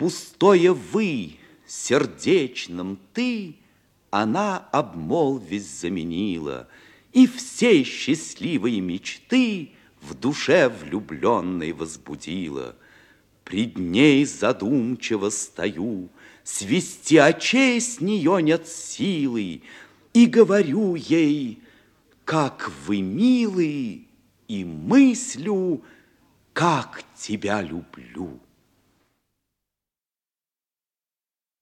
Пустое «вы», сердечном «ты» Она обмолвись заменила, И все счастливые мечты В душе влюбленной возбудила. Пред ней задумчиво стою, Свести очей с нее нет силы, И говорю ей, как вы милы, И мыслю, как тебя люблю.